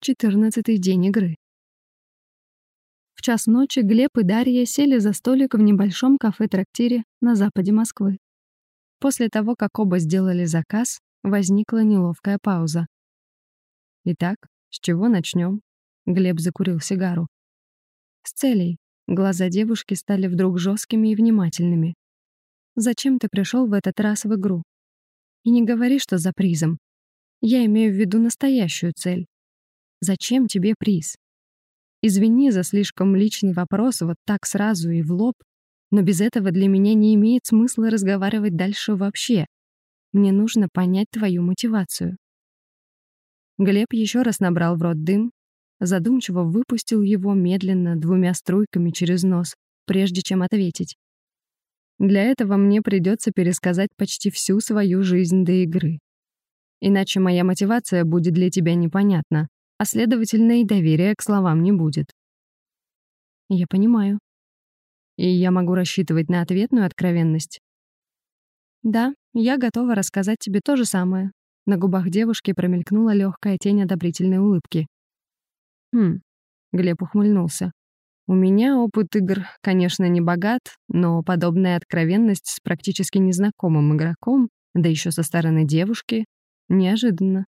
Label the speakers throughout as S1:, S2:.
S1: Четырнадцатый день игры. В час ночи Глеб и Дарья сели за столик в небольшом кафе-трактире на западе Москвы. После того, как оба сделали заказ, возникла неловкая пауза. «Итак, с чего начнем? Глеб закурил сигару. «С целей». Глаза девушки стали вдруг жесткими и внимательными. «Зачем ты пришел в этот раз в игру? И не говори, что за призом. Я имею в виду настоящую цель. Зачем тебе приз? Извини за слишком личный вопрос вот так сразу и в лоб, но без этого для меня не имеет смысла разговаривать дальше вообще. Мне нужно понять твою мотивацию. Глеб еще раз набрал в рот дым, задумчиво выпустил его медленно двумя струйками через нос, прежде чем ответить. Для этого мне придется пересказать почти всю свою жизнь до игры. Иначе моя мотивация будет для тебя непонятна, а следовательно и доверия к словам не будет. Я понимаю. И я могу рассчитывать на ответную откровенность? Да, я готова рассказать тебе то же самое. На губах девушки промелькнула легкая тень одобрительной улыбки. Хм, Глеб ухмыльнулся. У меня опыт игр, конечно, не богат, но подобная откровенность с практически незнакомым игроком, да еще со стороны девушки, неожиданно.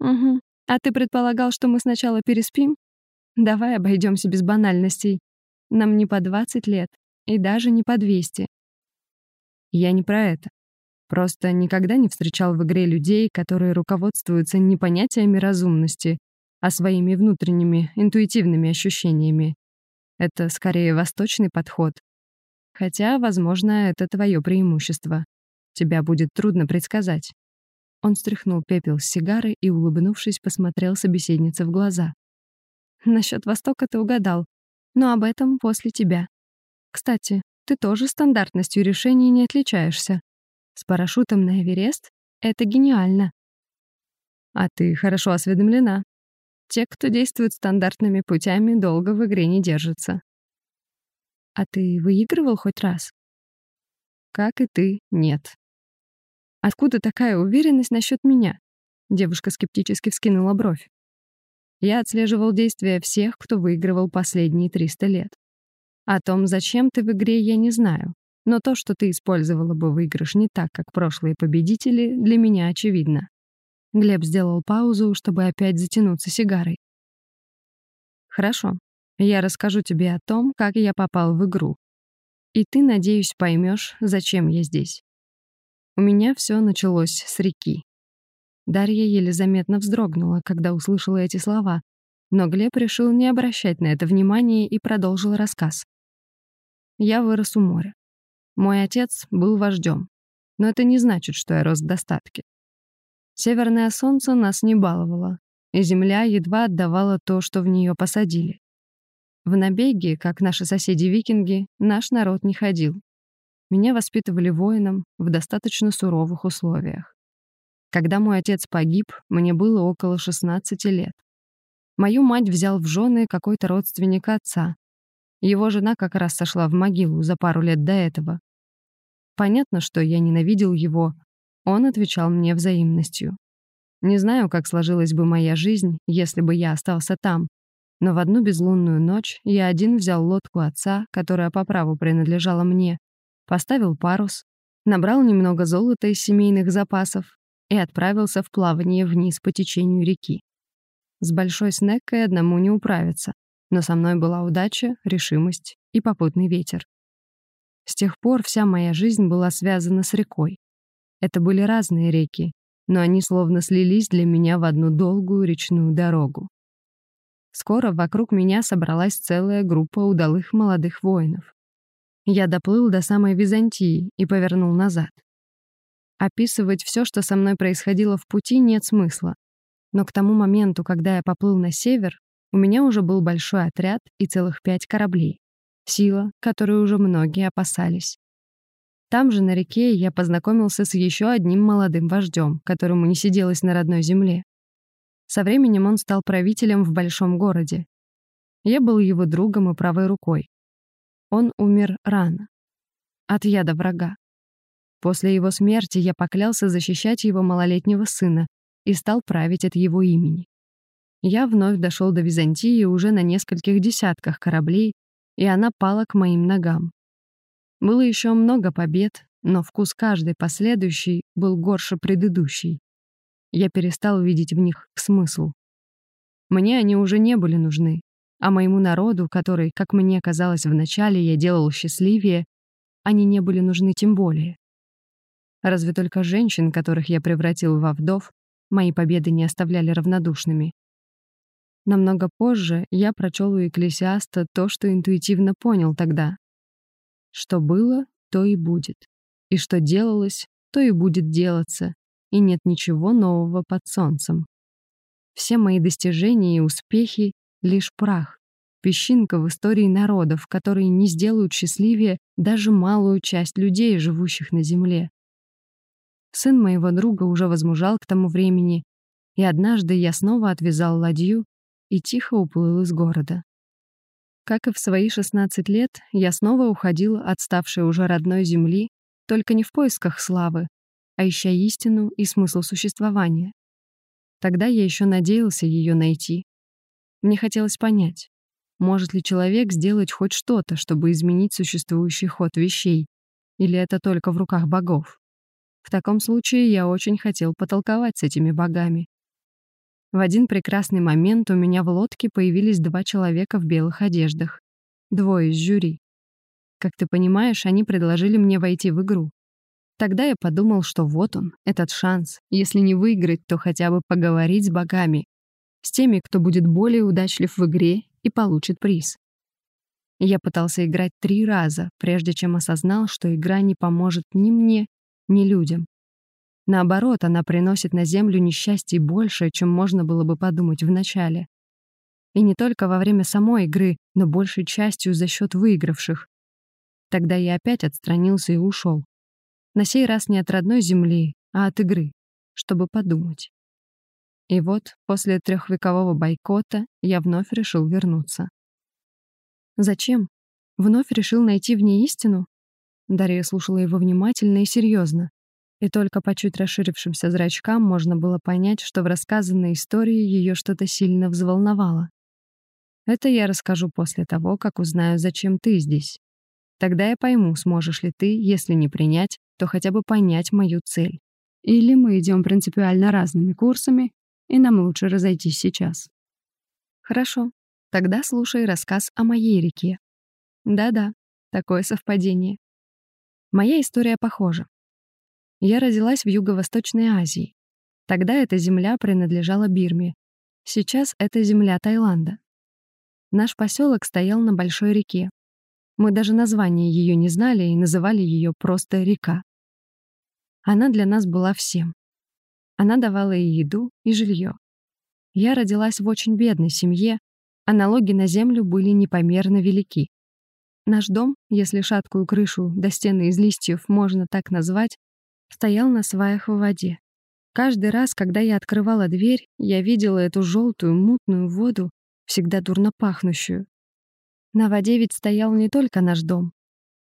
S1: Угу, а ты предполагал, что мы сначала переспим? Давай обойдемся без банальностей. Нам не по 20 лет, и даже не по 200. Я не про это. Просто никогда не встречал в игре людей, которые руководствуются не понятиями разумности, а своими внутренними, интуитивными ощущениями. Это скорее восточный подход. Хотя, возможно, это твое преимущество. Тебя будет трудно предсказать. Он стряхнул пепел с сигары и, улыбнувшись, посмотрел собеседнице в глаза. «Насчет Востока ты угадал, но об этом после тебя. Кстати, ты тоже стандартностью решений не отличаешься. С парашютом на Эверест — это гениально. А ты хорошо осведомлена. Те, кто действует стандартными путями, долго в игре не держатся. А ты выигрывал хоть раз? Как и ты, нет. Откуда такая уверенность насчет меня? Девушка скептически вскинула бровь. Я отслеживал действия всех, кто выигрывал последние 300 лет. О том, зачем ты в игре, я не знаю. Но то, что ты использовала бы выигрыш не так, как прошлые победители, для меня очевидно. Глеб сделал паузу, чтобы опять затянуться сигарой. Хорошо. Я расскажу тебе о том, как я попал в игру. И ты, надеюсь, поймешь, зачем я здесь. У меня все началось с реки. Дарья еле заметно вздрогнула, когда услышала эти слова, но Глеб решил не обращать на это внимания и продолжил рассказ. Я вырос у моря. Мой отец был вождем, но это не значит, что я рос в достатке. Северное солнце нас не баловало, и земля едва отдавала то, что в нее посадили. В набеги, как наши соседи-викинги, наш народ не ходил. Меня воспитывали воином в достаточно суровых условиях. Когда мой отец погиб, мне было около 16 лет. Мою мать взял в жены какой-то родственник отца. Его жена как раз сошла в могилу за пару лет до этого. Понятно, что я ненавидел его. Он отвечал мне взаимностью. Не знаю, как сложилась бы моя жизнь, если бы я остался там. Но в одну безлунную ночь я один взял лодку отца, которая по праву принадлежала мне, поставил парус, набрал немного золота из семейных запасов и отправился в плавание вниз по течению реки. С большой снеккой одному не управиться, но со мной была удача, решимость и попутный ветер. С тех пор вся моя жизнь была связана с рекой. Это были разные реки, но они словно слились для меня в одну долгую речную дорогу. Скоро вокруг меня собралась целая группа удалых молодых воинов. Я доплыл до самой Византии и повернул назад. Описывать все, что со мной происходило в пути, нет смысла. Но к тому моменту, когда я поплыл на север, у меня уже был большой отряд и целых пять кораблей. Сила, которой уже многие опасались. Там же, на реке, я познакомился с еще одним молодым вождем, которому не сиделось на родной земле. Со временем он стал правителем в большом городе. Я был его другом и правой рукой. Он умер рано. От яда врага. После его смерти я поклялся защищать его малолетнего сына и стал править от его имени. Я вновь дошел до Византии уже на нескольких десятках кораблей, и она пала к моим ногам. Было еще много побед, но вкус каждой последующей был горше предыдущей. Я перестал видеть в них смысл. Мне они уже не были нужны, а моему народу, который, как мне казалось вначале, я делал счастливее, они не были нужны тем более. Разве только женщин, которых я превратил во вдов, мои победы не оставляли равнодушными. Намного позже я прочел у Экклесиаста то, что интуитивно понял тогда. Что было, то и будет. И что делалось, то и будет делаться. И нет ничего нового под солнцем. Все мои достижения и успехи — лишь прах, песчинка в истории народов, которые не сделают счастливее даже малую часть людей, живущих на Земле. Сын моего друга уже возмужал к тому времени, и однажды я снова отвязал ладью и тихо уплыл из города. Как и в свои 16 лет, я снова уходил от ставшей уже родной земли, только не в поисках славы, а ища истину и смысл существования. Тогда я еще надеялся ее найти. Мне хотелось понять, может ли человек сделать хоть что-то, чтобы изменить существующий ход вещей, или это только в руках богов. В таком случае я очень хотел потолковать с этими богами. В один прекрасный момент у меня в лодке появились два человека в белых одеждах. Двое из жюри. Как ты понимаешь, они предложили мне войти в игру. Тогда я подумал, что вот он, этот шанс, если не выиграть, то хотя бы поговорить с богами, с теми, кто будет более удачлив в игре и получит приз. Я пытался играть три раза, прежде чем осознал, что игра не поможет ни мне, ни людям. Наоборот, она приносит на Землю несчастье больше, чем можно было бы подумать вначале. И не только во время самой игры, но большей частью за счет выигравших. Тогда я опять отстранился и ушел. На сей раз не от родной земли, а от игры, чтобы подумать. И вот, после трехвекового бойкота, я вновь решил вернуться. Зачем? Вновь решил найти в ней истину? Дарья слушала его внимательно и серьезно. И только по чуть расширившимся зрачкам можно было понять, что в рассказанной истории ее что-то сильно взволновало. Это я расскажу после того, как узнаю, зачем ты здесь. Тогда я пойму, сможешь ли ты, если не принять, то хотя бы понять мою цель. Или мы идем принципиально разными курсами, и нам лучше разойтись сейчас. Хорошо, тогда слушай рассказ о моей реке. Да-да, такое совпадение. Моя история похожа. Я родилась в Юго-Восточной Азии. Тогда эта земля принадлежала Бирме. Сейчас это земля Таиланда. Наш поселок стоял на большой реке. Мы даже название ее не знали и называли ее просто река. Она для нас была всем. Она давала и еду, и жилье. Я родилась в очень бедной семье, а налоги на землю были непомерно велики. Наш дом, если шаткую крышу до стены из листьев можно так назвать, стоял на сваях в воде. Каждый раз, когда я открывала дверь, я видела эту желтую мутную воду, всегда дурно пахнущую. На воде ведь стоял не только наш дом.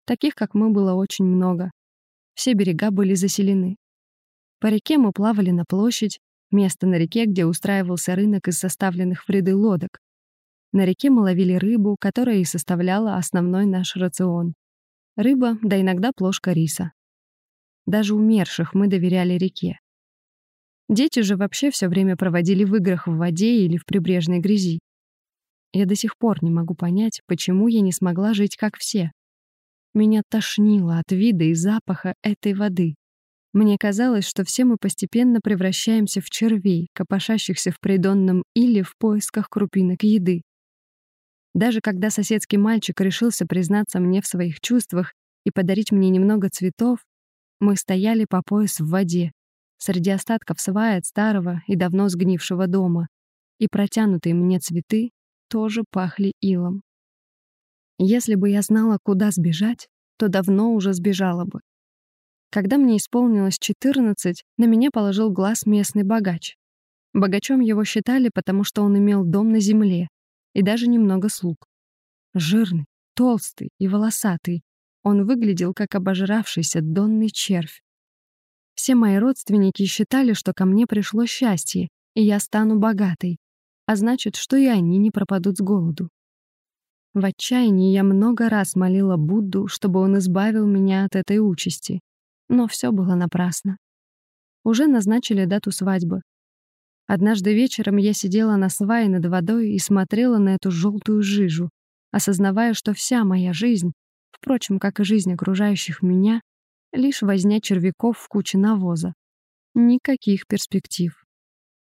S1: Таких, как мы, было очень много. Все берега были заселены. По реке мы плавали на площадь, место на реке, где устраивался рынок из составленных в ряды лодок. На реке мы ловили рыбу, которая и составляла основной наш рацион. Рыба, да иногда плошка риса. Даже умерших мы доверяли реке. Дети же вообще все время проводили в играх в воде или в прибрежной грязи. Я до сих пор не могу понять, почему я не смогла жить как все. Меня тошнило от вида и запаха этой воды. Мне казалось, что все мы постепенно превращаемся в червей, копошащихся в придонном или в поисках крупинок еды. Даже когда соседский мальчик решился признаться мне в своих чувствах и подарить мне немного цветов, мы стояли по пояс в воде, среди остатков свая от старого и давно сгнившего дома, и протянутые мне цветы тоже пахли илом. Если бы я знала, куда сбежать, то давно уже сбежала бы. Когда мне исполнилось 14, на меня положил глаз местный богач. Богачом его считали, потому что он имел дом на земле и даже немного слуг. Жирный, толстый и волосатый, он выглядел как обожравшийся донный червь. Все мои родственники считали, что ко мне пришло счастье, и я стану богатой. а значит, что и они не пропадут с голоду. В отчаянии я много раз молила Будду, чтобы он избавил меня от этой участи, но все было напрасно. Уже назначили дату свадьбы. Однажды вечером я сидела на свае над водой и смотрела на эту желтую жижу, осознавая, что вся моя жизнь, впрочем, как и жизнь окружающих меня, лишь возня червяков в куче навоза. Никаких перспектив.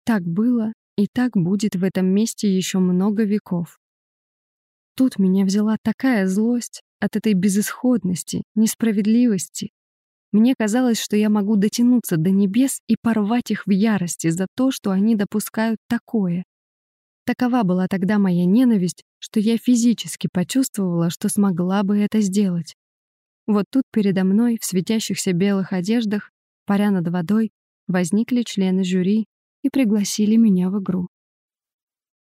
S1: Так было и так будет в этом месте еще много веков. Тут меня взяла такая злость от этой безысходности, несправедливости. Мне казалось, что я могу дотянуться до небес и порвать их в ярости за то, что они допускают такое. Такова была тогда моя ненависть, что я физически почувствовала, что смогла бы это сделать. Вот тут передо мной, в светящихся белых одеждах, паря над водой, возникли члены жюри и пригласили меня в игру.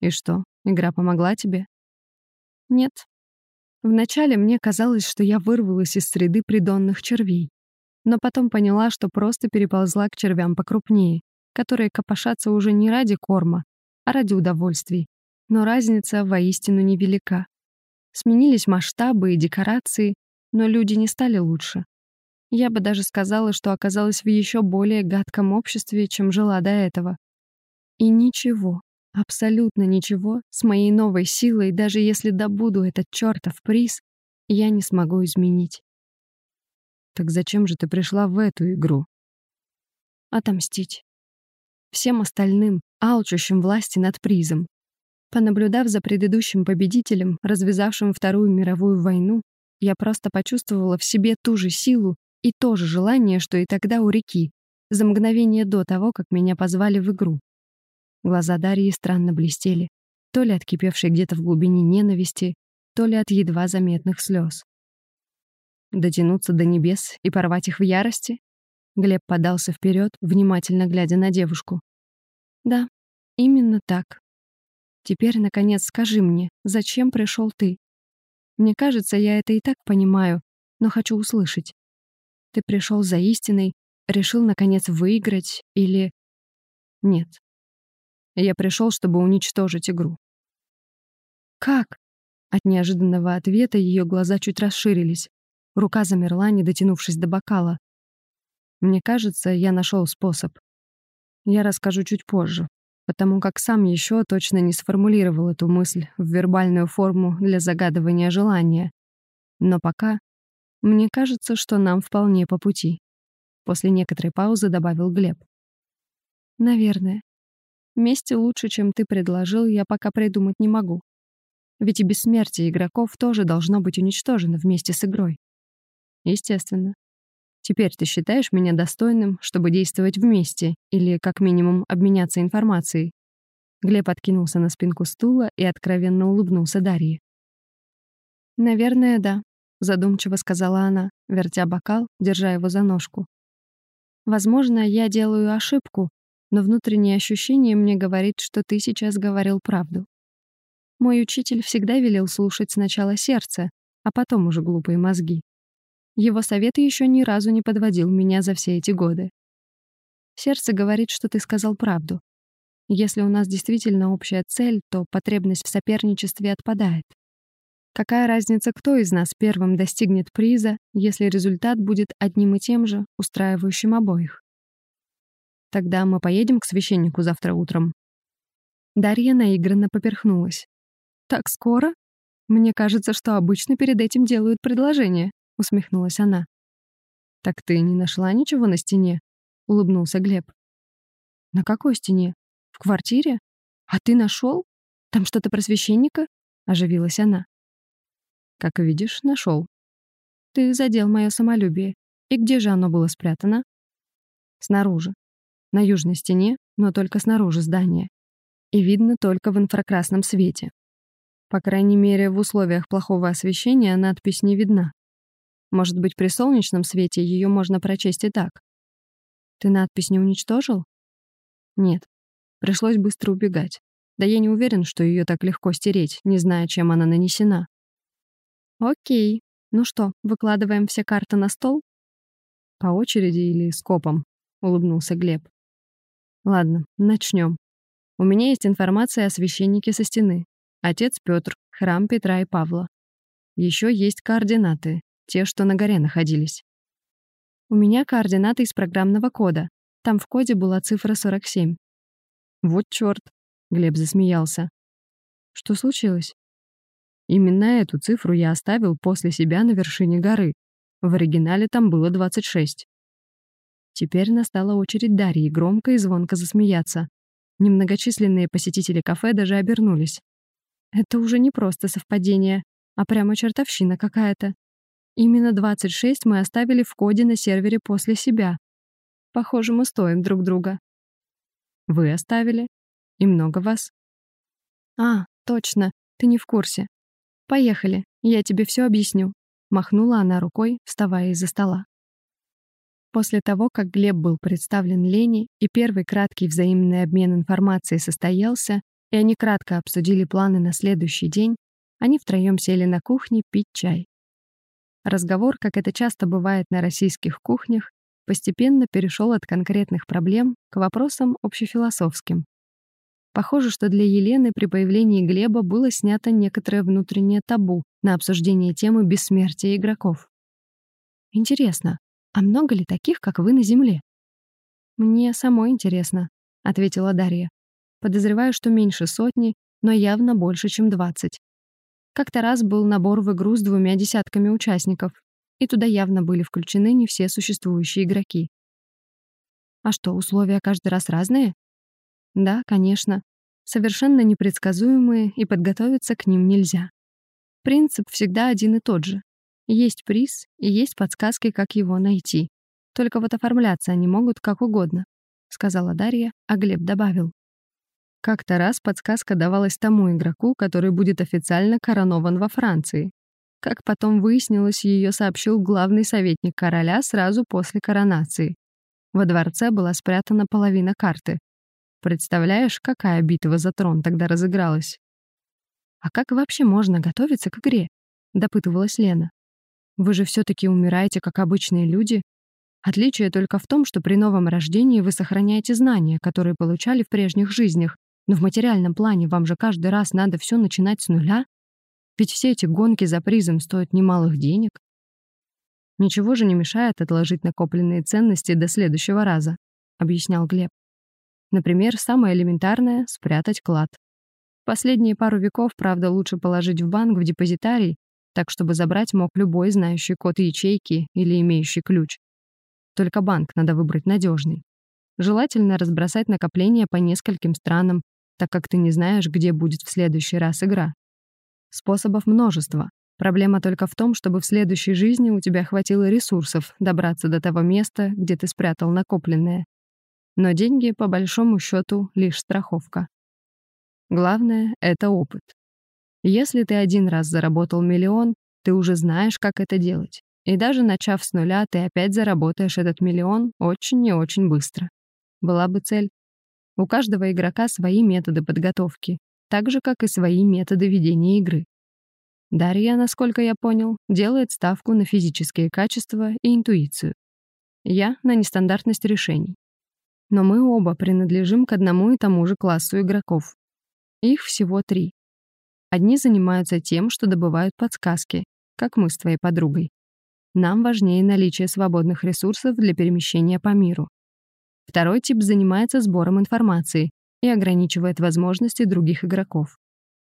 S1: «И что, игра помогла тебе?» «Нет». Вначале мне казалось, что я вырвалась из среды придонных червей, но потом поняла, что просто переползла к червям покрупнее, которые копошатся уже не ради корма, а ради удовольствий. Но разница воистину невелика. Сменились масштабы и декорации, но люди не стали лучше. Я бы даже сказала, что оказалась в еще более гадком обществе, чем жила до этого. И ничего, абсолютно ничего с моей новой силой, даже если добуду этот чертов приз, я не смогу изменить. Так зачем же ты пришла в эту игру? Отомстить. Всем остальным, алчущим власти над призом. Понаблюдав за предыдущим победителем, развязавшим Вторую мировую войну, я просто почувствовала в себе ту же силу, и то же желание, что и тогда у реки, за мгновение до того, как меня позвали в игру. Глаза Дарьи странно блестели, то ли от кипевшей где-то в глубине ненависти, то ли от едва заметных слез. Дотянуться до небес и порвать их в ярости? Глеб подался вперед, внимательно глядя на девушку. Да, именно так. Теперь, наконец, скажи мне, зачем пришел ты? Мне кажется, я это и так понимаю, но хочу услышать. Ты пришел за истиной, решил, наконец, выиграть или... Нет. Я пришел, чтобы уничтожить игру. Как? От неожиданного ответа ее глаза чуть расширились. Рука замерла, не дотянувшись до бокала. Мне кажется, я нашел способ. Я расскажу чуть позже, потому как сам еще точно не сформулировал эту мысль в вербальную форму для загадывания желания. Но пока мне кажется, что нам вполне по пути. После некоторой паузы добавил Глеб. Наверное. Вместе лучше, чем ты предложил, я пока придумать не могу. Ведь и бессмертие игроков тоже должно быть уничтожено вместе с игрой. Естественно. Теперь ты считаешь меня достойным, чтобы действовать вместе или, как минимум, обменяться информацией? Глеб откинулся на спинку стула и откровенно улыбнулся Дарье. «Наверное, да», задумчиво сказала она, вертя бокал, держа его за ножку. Возможно, я делаю ошибку, но внутреннее ощущение мне говорит, что ты сейчас говорил правду. Мой учитель всегда велел слушать сначала сердце, а потом уже глупые мозги. Его совет еще ни разу не подводил меня за все эти годы. Сердце говорит, что ты сказал правду. Если у нас действительно общая цель, то потребность в соперничестве отпадает. Какая разница, кто из нас первым достигнет приза, если результат будет одним и тем же, устраивающим обоих? Тогда мы поедем к священнику завтра утром. Дарья наигранно поперхнулась. Так скоро? Мне кажется, что обычно перед этим делают предложение, усмехнулась она. Так ты не нашла ничего на стене? улыбнулся Глеб. На какой стене? В квартире? А ты нашел? Там что-то про священника? оживилась она. Как видишь, нашел. Ты задел мое самолюбие. И где же оно было спрятано? Снаружи. На южной стене, но только снаружи здания. И видно только в инфракрасном свете. По крайней мере, в условиях плохого освещения надпись не видна. Может быть, при солнечном свете ее можно прочесть и так. Ты надпись не уничтожил? Нет. Пришлось быстро убегать. Да я не уверен, что ее так легко стереть, не зная, чем она нанесена. Окей. Ну что, выкладываем все карты на стол? По очереди или скопом? Улыбнулся Глеб. Ладно, начнем. У меня есть информация о священнике со стены. Отец Петр, храм Петра и Павла. Еще есть координаты, те, что на горе находились. У меня координаты из программного кода. Там в коде была цифра 47. Вот чёрт, Глеб засмеялся. Что случилось? Именно эту цифру я оставил после себя на вершине горы. В оригинале там было 26. Теперь настала очередь Дарьи громко и звонко засмеяться. Немногочисленные посетители кафе даже обернулись. Это уже не просто совпадение, а прямо чертовщина какая-то. Именно 26 мы оставили в коде на сервере после себя. Похоже, мы стоим друг друга. Вы оставили? И много вас? А, точно, ты не в курсе. Поехали, я тебе все объясню. Махнула она рукой, вставая из-за стола. После того, как Глеб был представлен Лене и первый краткий взаимный обмен информацией состоялся, и они кратко обсудили планы на следующий день, они втроем сели на кухне пить чай. Разговор, как это часто бывает на российских кухнях, постепенно перешел от конкретных проблем к вопросам общефилософским. Похоже, что для Елены при появлении Глеба было снято некоторое внутреннее табу на обсуждение темы бессмертия игроков. «Интересно, а много ли таких, как вы на Земле?» «Мне самой интересно», — ответила Дарья. «Подозреваю, что меньше сотни, но явно больше, чем двадцать. Как-то раз был набор в игру с двумя десятками участников, и туда явно были включены не все существующие игроки. А что, условия каждый раз разные? Да, конечно. Совершенно непредсказуемые, и подготовиться к ним нельзя. Принцип всегда один и тот же. Есть приз и есть подсказки, как его найти. Только вот оформляться они могут как угодно, сказала Дарья, а Глеб добавил. Как-то раз подсказка давалась тому игроку, который будет официально коронован во Франции. Как потом выяснилось, ее сообщил главный советник короля сразу после коронации. Во дворце была спрятана половина карты. Представляешь, какая битва за трон тогда разыгралась? «А как вообще можно готовиться к игре?» — допытывалась Лена. «Вы же все таки умираете, как обычные люди. Отличие только в том, что при новом рождении вы сохраняете знания, которые получали в прежних жизнях, но в материальном плане вам же каждый раз надо все начинать с нуля. Ведь все эти гонки за призом стоят немалых денег. Ничего же не мешает отложить накопленные ценности до следующего раза, объяснял Глеб. Например, самое элементарное — спрятать клад. Последние пару веков, правда, лучше положить в банк в депозитарий, так чтобы забрать мог любой знающий код ячейки или имеющий ключ. Только банк надо выбрать надежный. Желательно разбросать накопления по нескольким странам, так как ты не знаешь, где будет в следующий раз игра. Способов множество. Проблема только в том, чтобы в следующей жизни у тебя хватило ресурсов добраться до того места, где ты спрятал накопленное. Но деньги, по большому счету, лишь страховка. Главное — это опыт. Если ты один раз заработал миллион, ты уже знаешь, как это делать. И даже начав с нуля, ты опять заработаешь этот миллион очень и очень быстро. Была бы цель, у каждого игрока свои методы подготовки, так же, как и свои методы ведения игры. Дарья, насколько я понял, делает ставку на физические качества и интуицию. Я — на нестандартность решений. Но мы оба принадлежим к одному и тому же классу игроков. Их всего три. Одни занимаются тем, что добывают подсказки, как мы с твоей подругой. Нам важнее наличие свободных ресурсов для перемещения по миру. Второй тип занимается сбором информации и ограничивает возможности других игроков.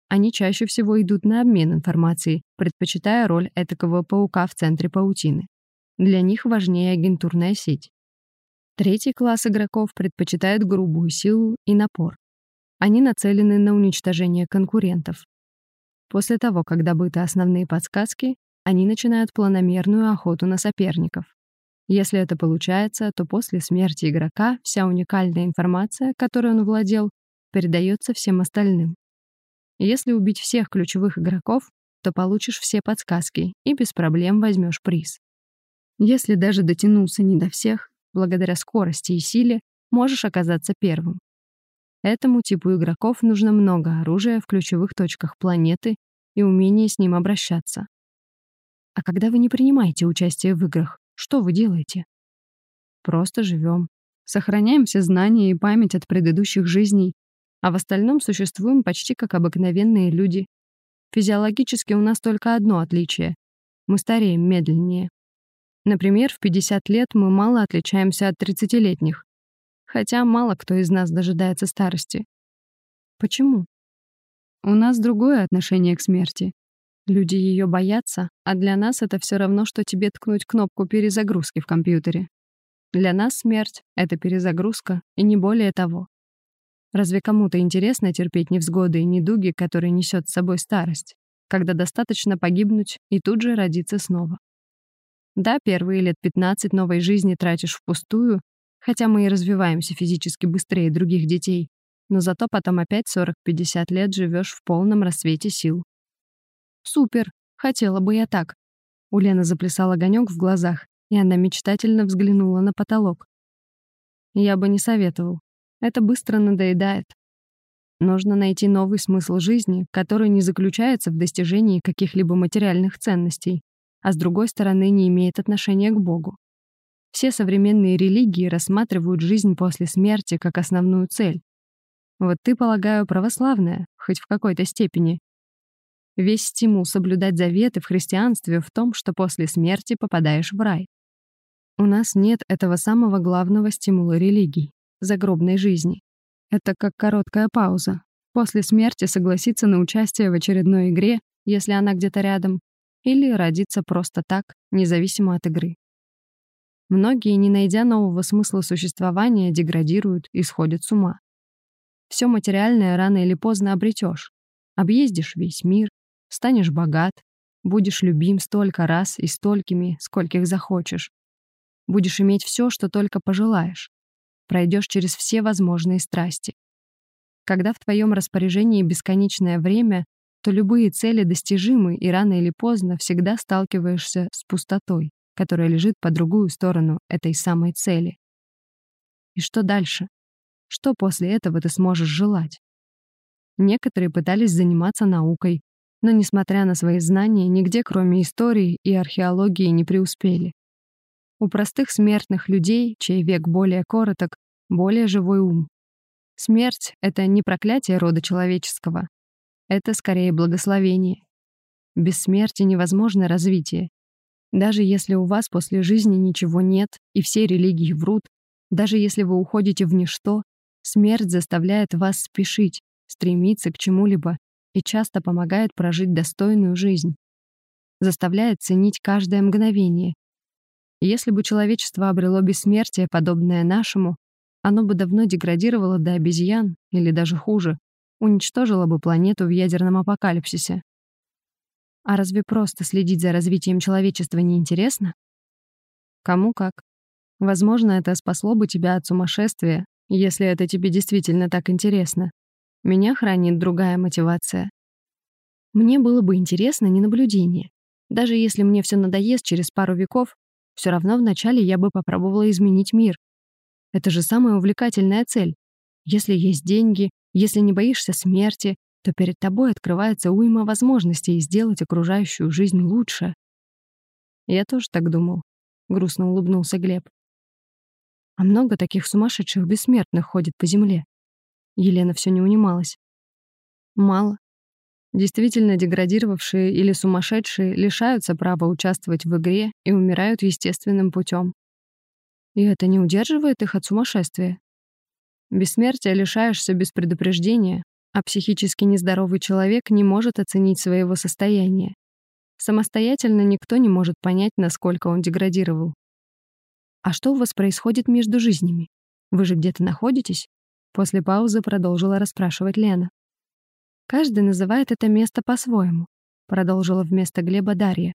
S1: Они чаще всего идут на обмен информацией, предпочитая роль этакого паука в центре паутины. Для них важнее агентурная сеть. Третий класс игроков предпочитает грубую силу и напор. Они нацелены на уничтожение конкурентов. После того, как добыты основные подсказки, они начинают планомерную охоту на соперников. Если это получается, то после смерти игрока вся уникальная информация, которой он владел, передается всем остальным. Если убить всех ключевых игроков, то получишь все подсказки и без проблем возьмешь приз. Если даже дотянулся не до всех, благодаря скорости и силе, можешь оказаться первым. Этому типу игроков нужно много оружия в ключевых точках планеты и умение с ним обращаться. А когда вы не принимаете участие в играх, что вы делаете? Просто живем. Сохраняем все знания и память от предыдущих жизней. А в остальном существуем почти как обыкновенные люди. Физиологически у нас только одно отличие. Мы стареем медленнее. Например, в 50 лет мы мало отличаемся от 30-летних. Хотя мало кто из нас дожидается старости. Почему? У нас другое отношение к смерти. Люди ее боятся, а для нас это все равно, что тебе ткнуть кнопку перезагрузки в компьютере. Для нас смерть — это перезагрузка, и не более того. Разве кому-то интересно терпеть невзгоды и недуги, которые несет с собой старость, когда достаточно погибнуть и тут же родиться снова? Да, первые лет 15 новой жизни тратишь впустую, хотя мы и развиваемся физически быстрее других детей, но зато потом опять 40-50 лет живешь в полном рассвете сил. Супер, хотела бы я так. У Лены заплясал огонек в глазах, и она мечтательно взглянула на потолок. Я бы не советовал. Это быстро надоедает. Нужно найти новый смысл жизни, который не заключается в достижении каких-либо материальных ценностей, а с другой стороны не имеет отношения к Богу. Все современные религии рассматривают жизнь после смерти как основную цель. Вот ты, полагаю, православная, хоть в какой-то степени. Весь стимул соблюдать заветы в христианстве в том, что после смерти попадаешь в рай. У нас нет этого самого главного стимула религий — загробной жизни. Это как короткая пауза. После смерти согласиться на участие в очередной игре, если она где-то рядом, или родиться просто так, независимо от игры. Многие, не найдя нового смысла существования, деградируют и сходят с ума. Все материальное рано или поздно обретешь. Объездишь весь мир, станешь богат, будешь любим столько раз и столькими, скольких захочешь. Будешь иметь все, что только пожелаешь. Пройдешь через все возможные страсти. Когда в твоем распоряжении бесконечное время, то любые цели достижимы, и рано или поздно всегда сталкиваешься с пустотой, которая лежит по другую сторону этой самой цели. И что дальше? Что после этого ты сможешь желать? Некоторые пытались заниматься наукой, но, несмотря на свои знания, нигде, кроме истории и археологии, не преуспели. У простых смертных людей, чей век более короток, более живой ум. Смерть — это не проклятие рода человеческого. Это скорее благословение. Без смерти невозможно развитие. Даже если у вас после жизни ничего нет, и все религии врут, даже если вы уходите в ничто, смерть заставляет вас спешить, стремиться к чему-либо и часто помогает прожить достойную жизнь. Заставляет ценить каждое мгновение, если бы человечество обрело бессмертие, подобное нашему, оно бы давно деградировало до обезьян, или даже хуже, уничтожило бы планету в ядерном апокалипсисе. А разве просто следить за развитием человечества не интересно? Кому как. Возможно, это спасло бы тебя от сумасшествия, если это тебе действительно так интересно. Меня хранит другая мотивация. Мне было бы интересно не наблюдение. Даже если мне все надоест через пару веков, все равно вначале я бы попробовала изменить мир. Это же самая увлекательная цель. Если есть деньги, если не боишься смерти, то перед тобой открывается уйма возможностей сделать окружающую жизнь лучше. Я тоже так думал. Грустно улыбнулся Глеб. А много таких сумасшедших бессмертных ходит по земле. Елена все не унималась. Мало. Действительно деградировавшие или сумасшедшие лишаются права участвовать в игре и умирают естественным путем. И это не удерживает их от сумасшествия. Бессмертия лишаешься без предупреждения, а психически нездоровый человек не может оценить своего состояния. Самостоятельно никто не может понять, насколько он деградировал. «А что у вас происходит между жизнями? Вы же где-то находитесь?» После паузы продолжила расспрашивать Лена. Каждый называет это место по-своему, продолжила вместо Глеба Дарья.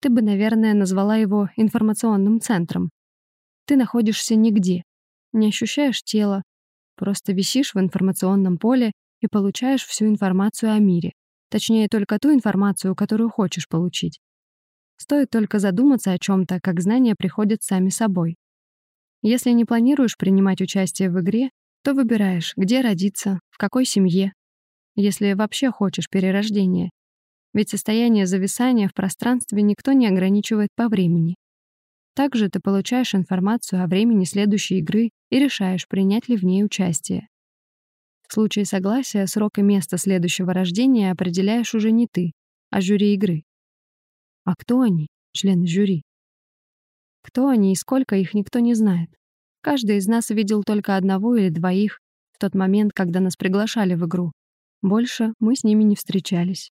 S1: Ты бы, наверное, назвала его информационным центром. Ты находишься нигде, не ощущаешь тела, просто висишь в информационном поле и получаешь всю информацию о мире. Точнее, только ту информацию, которую хочешь получить. Стоит только задуматься о чем то как знания приходят сами собой. Если не планируешь принимать участие в игре, то выбираешь, где родиться, в какой семье, если вообще хочешь перерождения. Ведь состояние зависания в пространстве никто не ограничивает по времени. Также ты получаешь информацию о времени следующей игры и решаешь, принять ли в ней участие. В случае согласия срок и место следующего рождения определяешь уже не ты, а жюри игры. А кто они, члены жюри? Кто они и сколько их никто не знает. Каждый из нас видел только одного или двоих в тот момент, когда нас приглашали в игру. Больше мы с ними не встречались.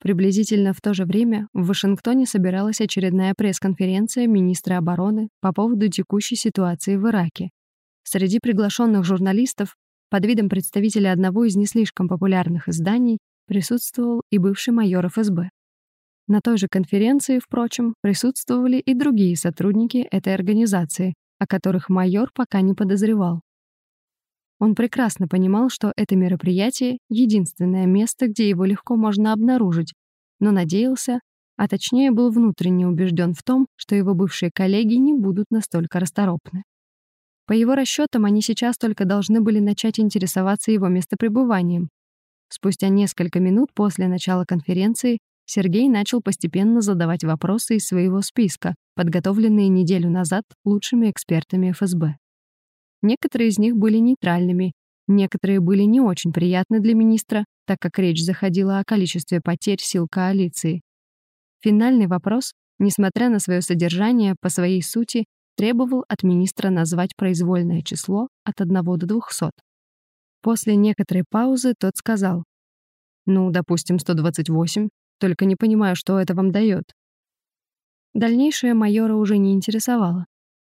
S1: Приблизительно в то же время в Вашингтоне собиралась очередная пресс-конференция министра обороны по поводу текущей ситуации в Ираке. Среди приглашенных журналистов под видом представителя одного из не слишком популярных изданий присутствовал и бывший майор ФСБ. На той же конференции, впрочем, присутствовали и другие сотрудники этой организации, о которых майор пока не подозревал. Он прекрасно понимал, что это мероприятие — единственное место, где его легко можно обнаружить, но надеялся, а точнее был внутренне убежден в том, что его бывшие коллеги не будут настолько расторопны. По его расчетам, они сейчас только должны были начать интересоваться его местопребыванием. Спустя несколько минут после начала конференции Сергей начал постепенно задавать вопросы из своего списка, подготовленные неделю назад лучшими экспертами ФСБ. Некоторые из них были нейтральными, некоторые были не очень приятны для министра, так как речь заходила о количестве потерь сил коалиции. Финальный вопрос, несмотря на свое содержание, по своей сути, требовал от министра назвать произвольное число от 1 до 200. После некоторой паузы тот сказал, «Ну, допустим, 128, только не понимаю, что это вам дает». Дальнейшее майора уже не интересовало.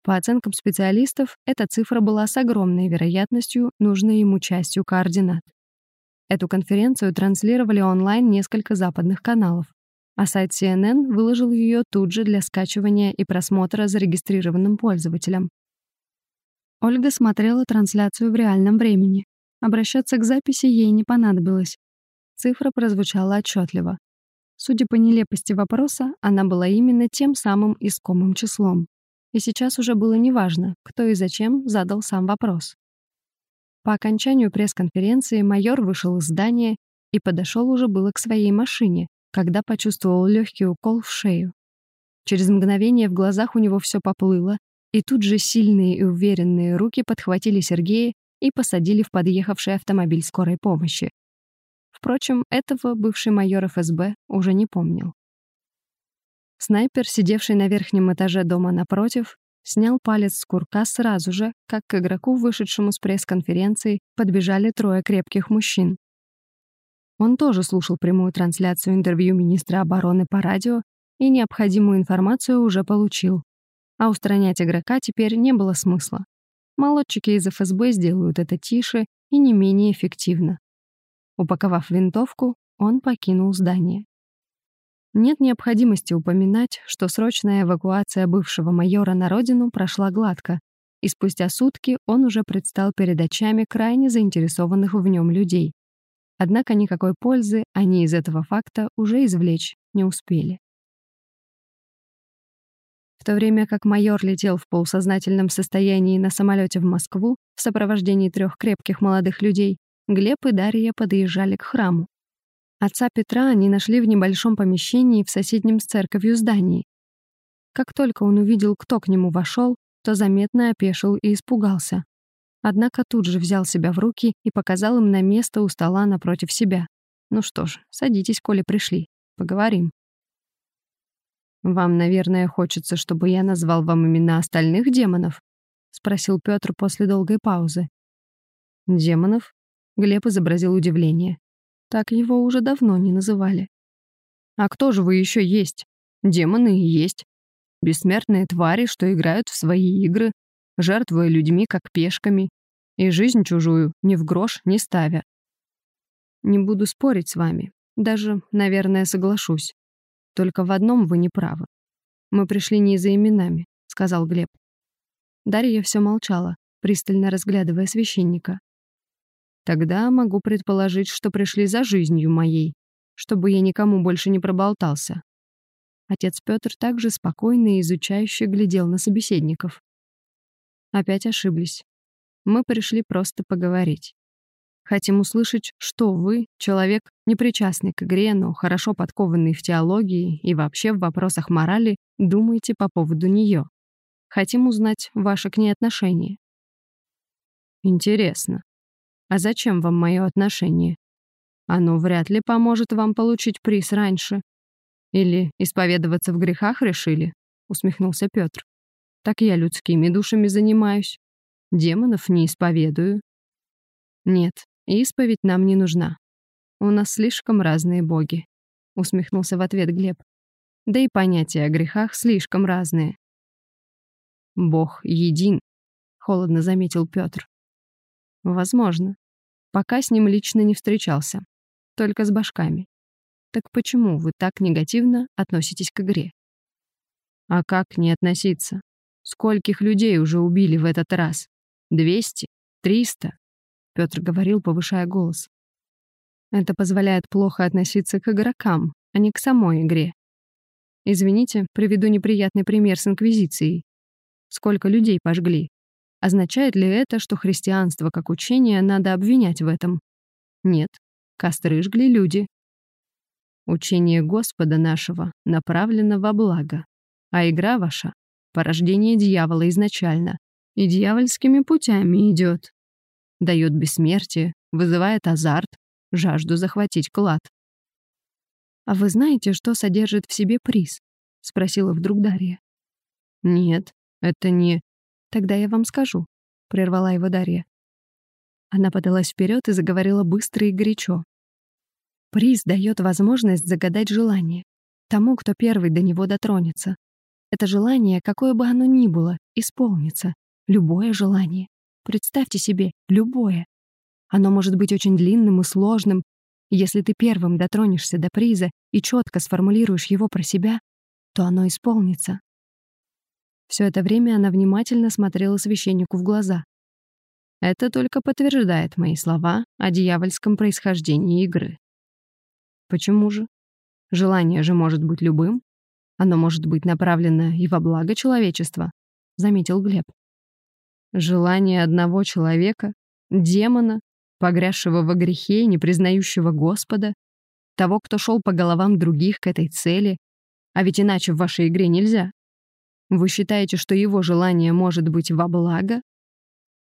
S1: По оценкам специалистов, эта цифра была с огромной вероятностью нужной ему частью координат. Эту конференцию транслировали онлайн несколько западных каналов, а сайт CNN выложил ее тут же для скачивания и просмотра зарегистрированным пользователям. Ольга смотрела трансляцию в реальном времени. Обращаться к записи ей не понадобилось. Цифра прозвучала отчетливо. Судя по нелепости вопроса, она была именно тем самым искомым числом. И сейчас уже было неважно, кто и зачем задал сам вопрос. По окончанию пресс-конференции майор вышел из здания и подошел уже было к своей машине, когда почувствовал легкий укол в шею. Через мгновение в глазах у него все поплыло, и тут же сильные и уверенные руки подхватили Сергея и посадили в подъехавший автомобиль скорой помощи. Впрочем, этого бывший майор ФСБ уже не помнил. Снайпер, сидевший на верхнем этаже дома напротив, снял палец с курка сразу же, как к игроку, вышедшему с пресс-конференции, подбежали трое крепких мужчин. Он тоже слушал прямую трансляцию интервью министра обороны по радио и необходимую информацию уже получил. А устранять игрока теперь не было смысла. Молодчики из ФСБ сделают это тише и не менее эффективно. Упаковав винтовку, он покинул здание. Нет необходимости упоминать, что срочная эвакуация бывшего майора на родину прошла гладко, и спустя сутки он уже предстал перед очами крайне заинтересованных в нем людей. Однако никакой пользы они из этого факта уже извлечь не успели. В то время как майор летел в полусознательном состоянии на самолете в Москву в сопровождении трех крепких молодых людей, Глеб и Дарья подъезжали к храму. Отца Петра они нашли в небольшом помещении в соседнем с церковью здании. Как только он увидел, кто к нему вошел, то заметно опешил и испугался. Однако тут же взял себя в руки и показал им на место у стола напротив себя. «Ну что ж, садитесь, коли пришли. Поговорим». «Вам, наверное, хочется, чтобы я назвал вам имена остальных демонов?» — спросил Петр после долгой паузы. «Демонов?» — Глеб изобразил удивление. Так его уже давно не называли. А кто же вы еще есть? Демоны и есть. Бессмертные твари, что играют в свои игры, жертвуя людьми как пешками, и жизнь чужую ни в грош не ставя. Не буду спорить с вами, даже, наверное, соглашусь. Только в одном вы не правы. Мы пришли не за именами, сказал Глеб. Дарья все молчала, пристально разглядывая священника. Тогда могу предположить, что пришли за жизнью моей, чтобы я никому больше не проболтался. Отец Петр также спокойно и изучающе глядел на собеседников. Опять ошиблись. Мы пришли просто поговорить. Хотим услышать, что вы, человек, непричастный к игре, но хорошо подкованный в теологии и вообще в вопросах морали, думаете по поводу нее. Хотим узнать ваше к ней отношение. Интересно. А зачем вам мое отношение? Оно вряд ли поможет вам получить приз раньше. Или исповедоваться в грехах решили? Усмехнулся Петр. Так я людскими душами занимаюсь. Демонов не исповедую. Нет, исповедь нам не нужна. У нас слишком разные боги. Усмехнулся в ответ Глеб. Да и понятия о грехах слишком разные. Бог един, холодно заметил Петр. Возможно. Пока с ним лично не встречался. Только с башками. Так почему вы так негативно относитесь к игре? А как не относиться? Скольких людей уже убили в этот раз? Двести? Триста?» Петр говорил, повышая голос. Это позволяет плохо относиться к игрокам, а не к самой игре. Извините, приведу неприятный пример с Инквизицией. Сколько людей пожгли? Означает ли это, что христианство как учение надо обвинять в этом? Нет, костры жгли люди. Учение Господа нашего направлено во благо, а игра ваша — порождение дьявола изначально, и дьявольскими путями идет. Дает бессмертие, вызывает азарт, жажду захватить клад. «А вы знаете, что содержит в себе приз?» — спросила вдруг Дарья. «Нет, это не...» «Тогда я вам скажу», — прервала его Дарья. Она подалась вперед и заговорила быстро и горячо. Приз дает возможность загадать желание тому, кто первый до него дотронется. Это желание, какое бы оно ни было, исполнится. Любое желание. Представьте себе, любое. Оно может быть очень длинным и сложным. Если ты первым дотронешься до приза и четко сформулируешь его про себя, то оно исполнится. Все это время она внимательно смотрела священнику в глаза. Это только подтверждает мои слова о дьявольском происхождении игры. Почему же? Желание же может быть любым. Оно может быть направлено и во благо человечества, заметил Глеб. Желание одного человека, демона, погрязшего во грехе и не признающего Господа, того, кто шел по головам других к этой цели, а ведь иначе в вашей игре нельзя. Вы считаете, что его желание может быть во благо?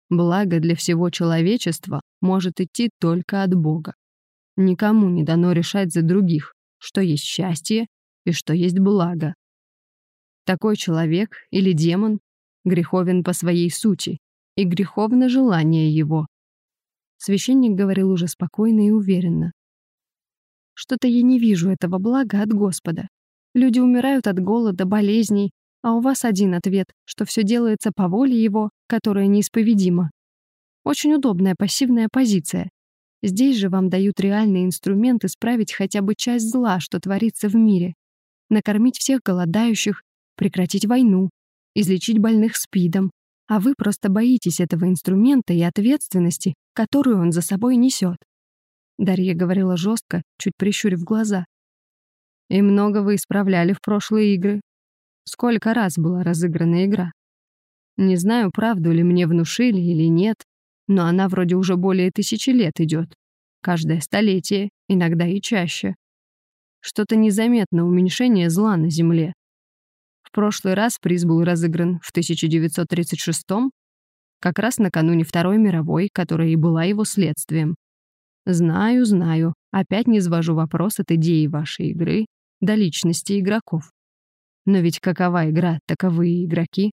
S1: Благо для всего человечества может идти только от Бога. Никому не дано решать за других, что есть счастье и что есть благо. Такой человек или демон греховен по своей сути, и греховно желание его. Священник говорил уже спокойно и уверенно. Что-то я не вижу этого блага от Господа. Люди умирают от голода, болезней, а у вас один ответ, что все делается по воле его, которая неисповедима. Очень удобная пассивная позиция. Здесь же вам дают реальный инструмент исправить хотя бы часть зла, что творится в мире. Накормить всех голодающих, прекратить войну, излечить больных СПИДом, а вы просто боитесь этого инструмента и ответственности, которую он за собой несет. Дарья говорила жестко, чуть прищурив глаза. И много вы исправляли в прошлые игры. Сколько раз была разыграна игра? Не знаю, правду ли мне внушили или нет, но она вроде уже более тысячи лет идет. Каждое столетие, иногда и чаще. Что-то незаметно уменьшение зла на Земле. В прошлый раз приз был разыгран в 1936 как раз накануне Второй мировой, которая и была его следствием. Знаю, знаю, опять не свожу вопрос от идеи вашей игры до личности игроков. Но ведь какова игра, таковы и игроки.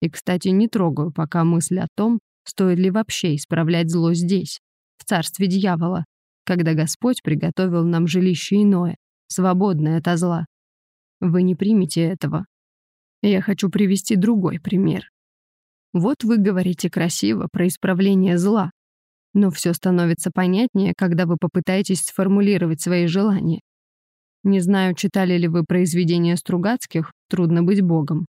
S1: И, кстати, не трогаю пока мысль о том, стоит ли вообще исправлять зло здесь, в царстве дьявола, когда Господь приготовил нам жилище иное, свободное от зла. Вы не примете этого. Я хочу привести другой пример. Вот вы говорите красиво про исправление зла, но все становится понятнее, когда вы попытаетесь сформулировать свои желания. Не знаю, читали ли вы произведения Стругацких «Трудно быть Богом».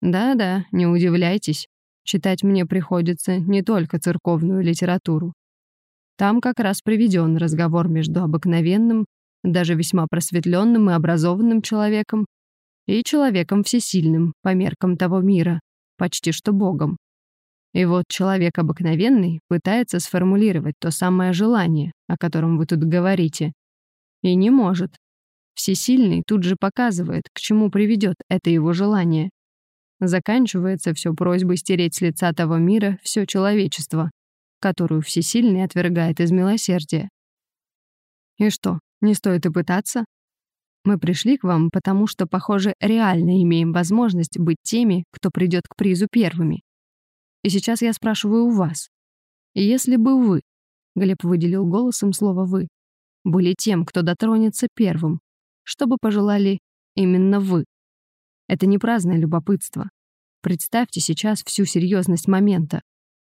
S1: Да-да, не удивляйтесь, читать мне приходится не только церковную литературу. Там как раз приведен разговор между обыкновенным, даже весьма просветленным и образованным человеком и человеком всесильным по меркам того мира, почти что Богом. И вот человек обыкновенный пытается сформулировать то самое желание, о котором вы тут говорите, и не может. Всесильный тут же показывает, к чему приведет это его желание. заканчивается все просьбой стереть с лица того мира все человечество, которую всесильный отвергает из милосердия. И что, не стоит и пытаться? Мы пришли к вам, потому что, похоже, реально имеем возможность быть теми, кто придет к призу первыми. И сейчас я спрашиваю у вас. Если бы вы, Глеб выделил голосом слово «вы», были тем, кто дотронется первым, что бы пожелали именно вы? Это не праздное любопытство. Представьте сейчас всю серьезность момента.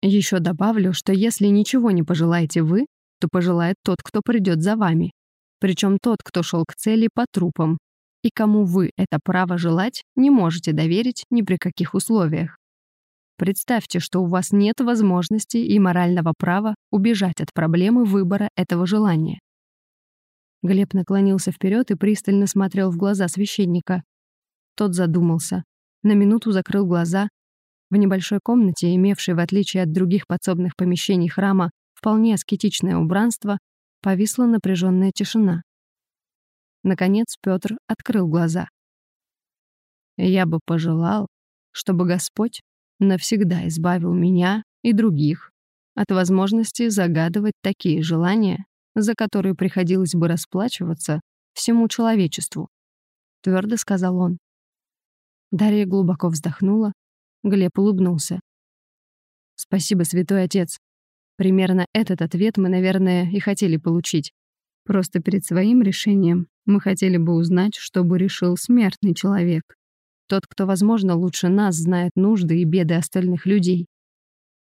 S1: Еще добавлю, что если ничего не пожелаете вы, то пожелает тот, кто придет за вами. Причем тот, кто шел к цели по трупам. И кому вы это право желать не можете доверить ни при каких условиях. Представьте, что у вас нет возможности и морального права убежать от проблемы выбора этого желания. Глеб наклонился вперед и пристально смотрел в глаза священника. Тот задумался. На минуту закрыл глаза. В небольшой комнате, имевшей, в отличие от других подсобных помещений храма, вполне аскетичное убранство, повисла напряженная тишина. Наконец Петр открыл глаза. «Я бы пожелал, чтобы Господь навсегда избавил меня и других от возможности загадывать такие желания, за которые приходилось бы расплачиваться всему человечеству», — твердо сказал он. Дарья глубоко вздохнула, Глеб улыбнулся. «Спасибо, святой отец. Примерно этот ответ мы, наверное, и хотели получить. Просто перед своим решением мы хотели бы узнать, что бы решил смертный человек. Тот, кто, возможно, лучше нас знает нужды и беды остальных людей.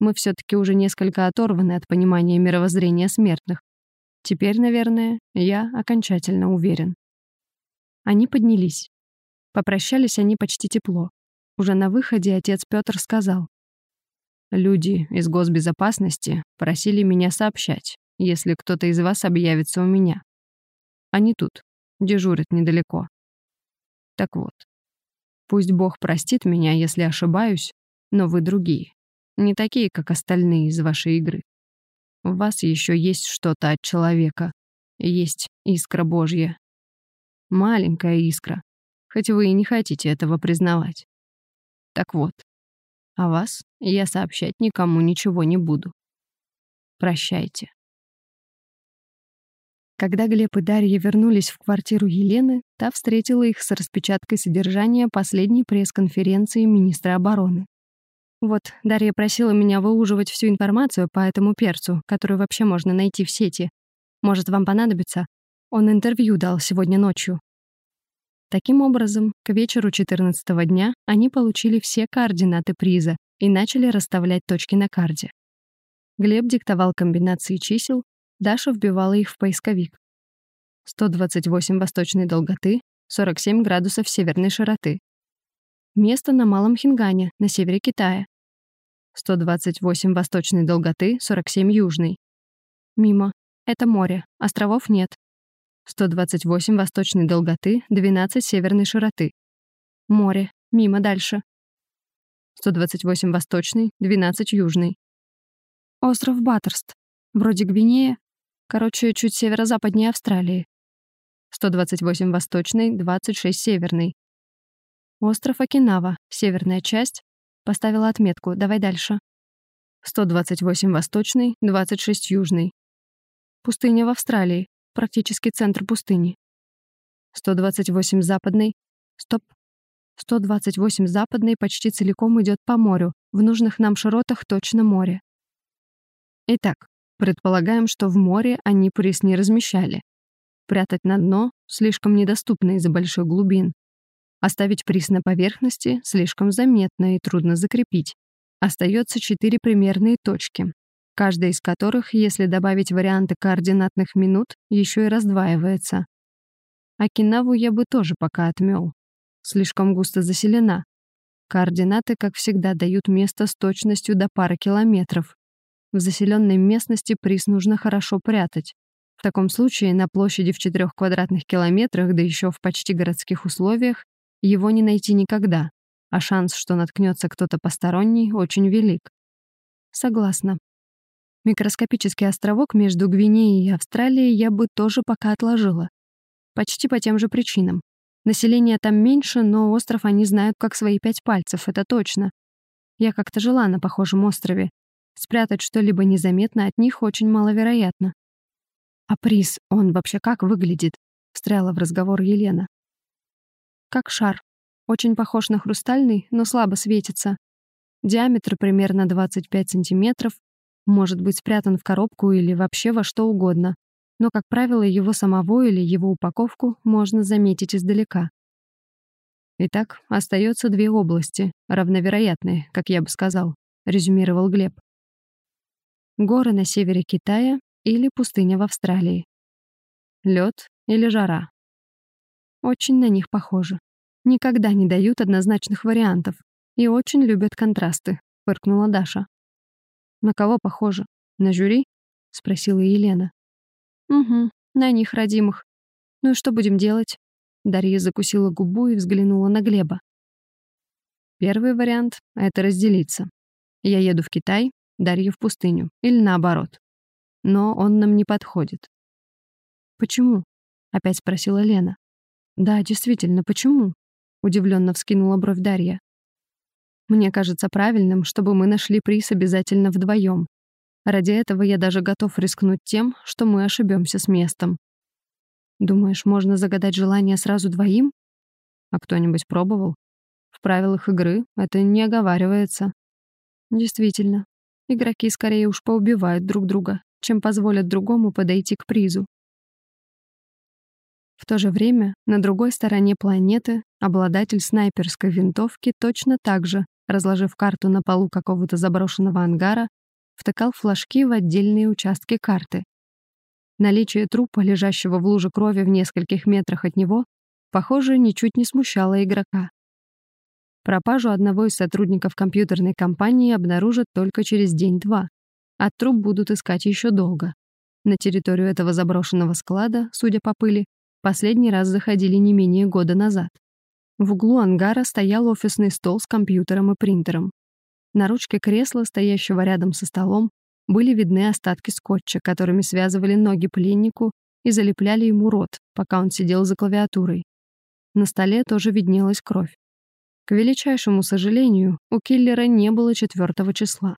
S1: Мы все таки уже несколько оторваны от понимания мировоззрения смертных. Теперь, наверное, я окончательно уверен. Они поднялись. Попрощались они почти тепло. Уже на выходе отец Петр сказал. «Люди из госбезопасности просили меня сообщать, если кто-то из вас объявится у меня. Они тут, дежурят недалеко. Так вот, пусть Бог простит меня, если ошибаюсь, но вы другие, не такие, как остальные из вашей игры. В вас еще есть что-то от человека. Есть искра Божья. Маленькая искра, хоть вы и не хотите этого признавать. Так вот, о вас я сообщать никому ничего не буду. Прощайте. Когда Глеб и Дарья вернулись в квартиру Елены, та встретила их с распечаткой содержания последней пресс-конференции министра обороны. Вот, Дарья просила меня выуживать всю информацию по этому перцу, которую вообще можно найти в сети. Может, вам понадобится? Он интервью дал сегодня ночью. Таким образом, к вечеру 14 дня они получили все координаты приза и начали расставлять точки на карте. Глеб диктовал комбинации чисел, Даша вбивала их в поисковик. 128 восточной долготы, 47 градусов северной широты, Место на Малом Хингане, на севере Китая. 128 восточной долготы, 47 южной. Мимо. Это море. Островов нет. 128 восточной долготы, 12 северной широты. Море. Мимо дальше. 128 восточный, 12 южный. Остров Баттерст. Вроде Гвинея. Короче, чуть северо-западнее Австралии. 128 восточный, 26 северный. Остров Окинава, северная часть. Поставила отметку, давай дальше. 128 восточный, 26 южный. Пустыня в Австралии, практически центр пустыни. 128 западный. Стоп. 128 западный почти целиком идет по морю, в нужных нам широтах точно море. Итак, предполагаем, что в море они приз не размещали. Прятать на дно слишком недоступно из-за больших глубин. Оставить приз на поверхности слишком заметно и трудно закрепить. Остается четыре примерные точки, каждая из которых, если добавить варианты координатных минут, еще и раздваивается. Окинаву я бы тоже пока отмел. Слишком густо заселена. Координаты, как всегда, дают место с точностью до пары километров. В заселенной местности приз нужно хорошо прятать. В таком случае на площади в 4 квадратных километрах, да еще в почти городских условиях, его не найти никогда, а шанс, что наткнется кто-то посторонний, очень велик. Согласна. Микроскопический островок между Гвинеей и Австралией я бы тоже пока отложила. Почти по тем же причинам. Население там меньше, но остров они знают как свои пять пальцев, это точно. Я как-то жила на похожем острове. Спрятать что-либо незаметно от них очень маловероятно. «А приз, он вообще как выглядит?» — встряла в разговор Елена. «Как шар. Очень похож на хрустальный, но слабо светится. Диаметр примерно 25 сантиметров, может быть спрятан в коробку или вообще во что угодно. Но, как правило, его самого или его упаковку можно заметить издалека. Итак, остается две области, равновероятные, как я бы сказал, резюмировал Глеб. Горы на севере Китая или пустыня в Австралии. Лед или жара. Очень на них похожи. Никогда не дают однозначных вариантов и очень любят контрасты, фыркнула Даша. На кого похоже? На жюри? спросила Елена. Угу, на них родимых. Ну и что будем делать? Дарья закусила губу и взглянула на Глеба. Первый вариант — это разделиться. Я еду в Китай, Дарья в пустыню. Или наоборот но он нам не подходит. «Почему?» — опять спросила Лена. «Да, действительно, почему?» — удивленно вскинула бровь Дарья. «Мне кажется правильным, чтобы мы нашли приз обязательно вдвоем. Ради этого я даже готов рискнуть тем, что мы ошибемся с местом. Думаешь, можно загадать желание сразу двоим? А кто-нибудь пробовал? В правилах игры это не оговаривается. Действительно, игроки скорее уж поубивают друг друга, чем позволят другому подойти к призу. В то же время на другой стороне планеты обладатель снайперской винтовки точно так же, разложив карту на полу какого-то заброшенного ангара, втыкал флажки в отдельные участки карты. Наличие трупа, лежащего в луже крови в нескольких метрах от него, похоже, ничуть не смущало игрока. Пропажу одного из сотрудников компьютерной компании обнаружат только через день-два а труп будут искать еще долго. На территорию этого заброшенного склада, судя по пыли, последний раз заходили не менее года назад. В углу ангара стоял офисный стол с компьютером и принтером. На ручке кресла, стоящего рядом со столом, были видны остатки скотча, которыми связывали ноги пленнику и залепляли ему рот, пока он сидел за клавиатурой. На столе тоже виднелась кровь. К величайшему сожалению, у киллера не было четвертого числа.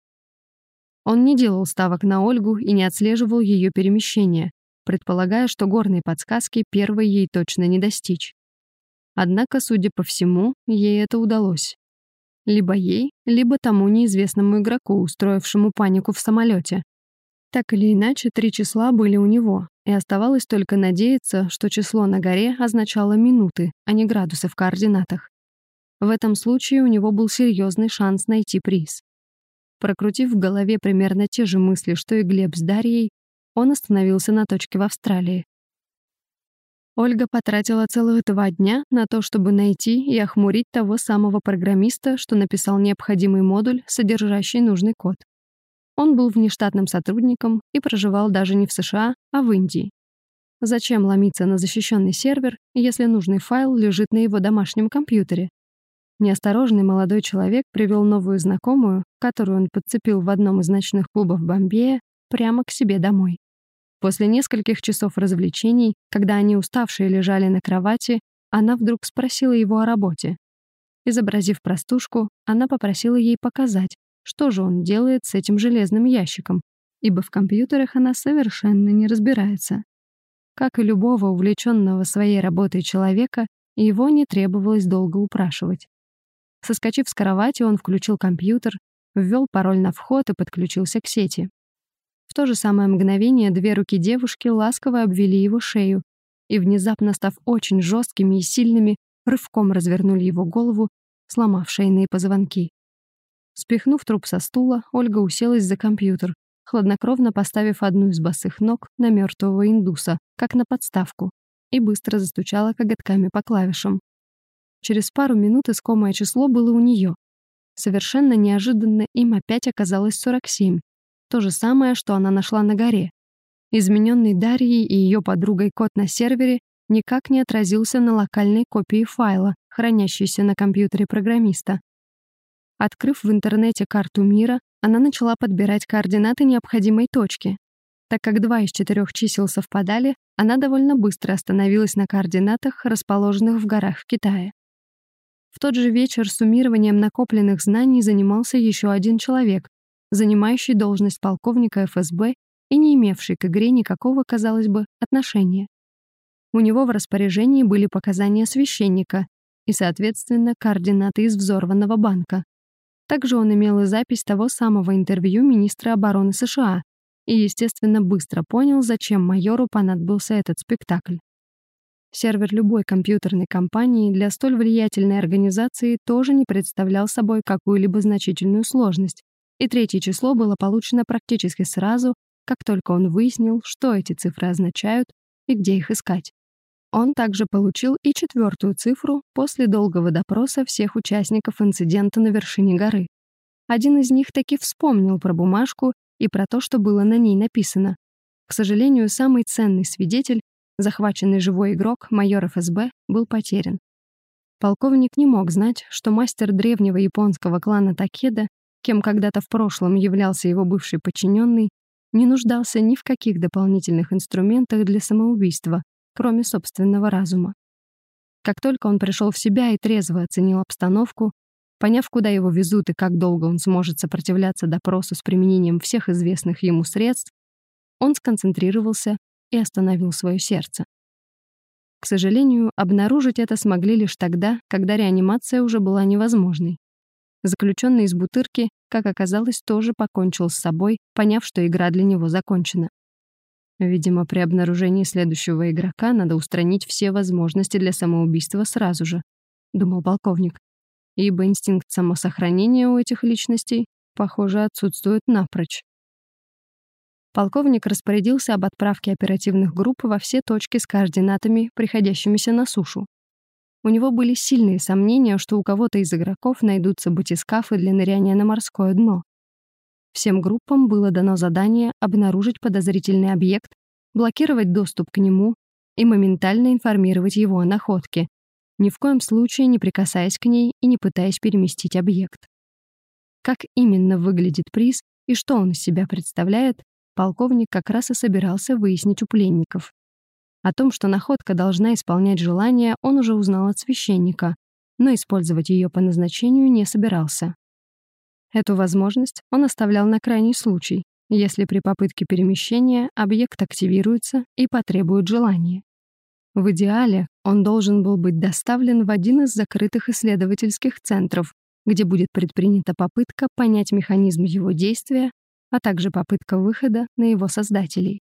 S1: Он не делал ставок на Ольгу и не отслеживал ее перемещения, предполагая, что горные подсказки первой ей точно не достичь. Однако, судя по всему, ей это удалось. Либо ей, либо тому неизвестному игроку, устроившему панику в самолете. Так или иначе, три числа были у него, и оставалось только надеяться, что число на горе означало минуты, а не градусы в координатах. В этом случае у него был серьезный шанс найти приз. Прокрутив в голове примерно те же мысли, что и Глеб с Дарьей, он остановился на точке в Австралии. Ольга потратила целых два дня на то, чтобы найти и охмурить того самого программиста, что написал необходимый модуль, содержащий нужный код. Он был внештатным сотрудником и проживал даже не в США, а в Индии. Зачем ломиться на защищенный сервер, если нужный файл лежит на его домашнем компьютере? Неосторожный молодой человек привел новую знакомую, которую он подцепил в одном из ночных клубов Бомбея, прямо к себе домой. После нескольких часов развлечений, когда они уставшие лежали на кровати, она вдруг спросила его о работе. Изобразив простушку, она попросила ей показать, что же он делает с этим железным ящиком, ибо в компьютерах она совершенно не разбирается. Как и любого увлеченного своей работой человека, его не требовалось долго упрашивать. Соскочив с кровати, он включил компьютер, ввел пароль на вход и подключился к сети. В то же самое мгновение две руки девушки ласково обвели его шею и, внезапно став очень жесткими и сильными, рывком развернули его голову, сломав шейные позвонки. Спихнув труп со стула, Ольга уселась за компьютер, хладнокровно поставив одну из босых ног на мертвого индуса, как на подставку, и быстро застучала коготками по клавишам. Через пару минут искомое число было у нее. Совершенно неожиданно им опять оказалось 47. То же самое, что она нашла на горе. Измененный Дарьей и ее подругой код на сервере никак не отразился на локальной копии файла, хранящейся на компьютере программиста. Открыв в интернете карту мира, она начала подбирать координаты необходимой точки. Так как два из четырех чисел совпадали, она довольно быстро остановилась на координатах, расположенных в горах в Китае. В тот же вечер суммированием накопленных знаний занимался еще один человек, занимающий должность полковника ФСБ и не имевший к игре никакого, казалось бы, отношения. У него в распоряжении были показания священника и, соответственно, координаты из взорванного банка. Также он имел и запись того самого интервью министра обороны США и, естественно, быстро понял, зачем майору понадобился этот спектакль. Сервер любой компьютерной компании для столь влиятельной организации тоже не представлял собой какую-либо значительную сложность, и третье число было получено практически сразу, как только он выяснил, что эти цифры означают и где их искать. Он также получил и четвертую цифру после долгого допроса всех участников инцидента на вершине горы. Один из них таки вспомнил про бумажку и про то, что было на ней написано. К сожалению, самый ценный свидетель, захваченный живой игрок, майор ФСБ, был потерян. Полковник не мог знать, что мастер древнего японского клана Такеда, кем когда-то в прошлом являлся его бывший подчиненный, не нуждался ни в каких дополнительных инструментах для самоубийства, кроме собственного разума. Как только он пришел в себя и трезво оценил обстановку, поняв, куда его везут и как долго он сможет сопротивляться допросу с применением всех известных ему средств, он сконцентрировался и остановил свое сердце. К сожалению, обнаружить это смогли лишь тогда, когда реанимация уже была невозможной. Заключенный из бутырки, как оказалось, тоже покончил с собой, поняв, что игра для него закончена. Видимо, при обнаружении следующего игрока надо устранить все возможности для самоубийства сразу же, думал полковник, ибо инстинкт самосохранения у этих личностей, похоже, отсутствует напрочь. Полковник распорядился об отправке оперативных групп во все точки с координатами, приходящимися на сушу. У него были сильные сомнения, что у кого-то из игроков найдутся батискафы для ныряния на морское дно. Всем группам было дано задание обнаружить подозрительный объект, блокировать доступ к нему и моментально информировать его о находке, ни в коем случае не прикасаясь к ней и не пытаясь переместить объект. Как именно выглядит приз и что он из себя представляет, полковник как раз и собирался выяснить у пленников. О том, что находка должна исполнять желание, он уже узнал от священника, но использовать ее по назначению не собирался. Эту возможность он оставлял на крайний случай, если при попытке перемещения объект активируется и потребует желания. В идеале он должен был быть доставлен в один из закрытых исследовательских центров, где будет предпринята попытка понять механизм его действия, а также попытка выхода на его создателей.